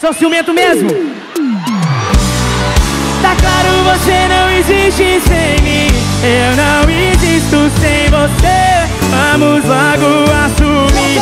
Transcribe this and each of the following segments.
São ciumento mesmo? Tá claro, você não existe sem mim. Eu não existo sem você. Vamos logo assumir.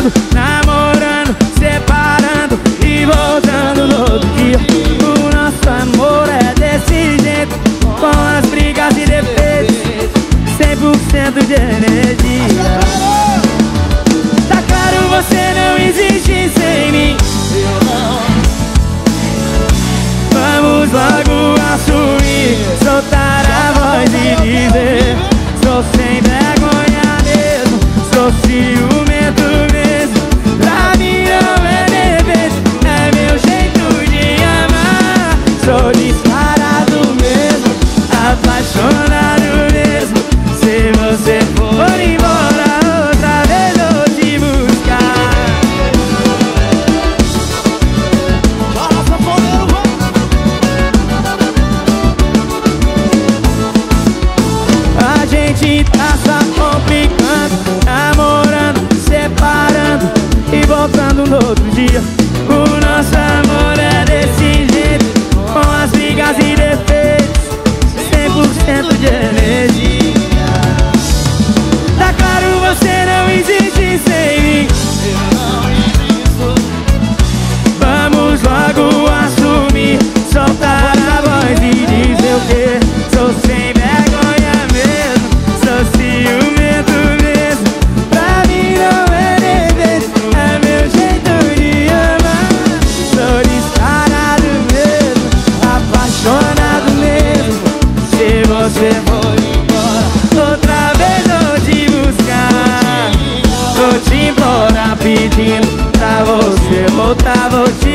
namorando, namorando, separando e voltando no outro dia. O nosso amor é desse jeito, com as brigas e defeitos, 100% de energia. Tá claro, você não existe sem mim. Vamos logo assumir, soltar a voz e dizer: Sou sem voltar, vou te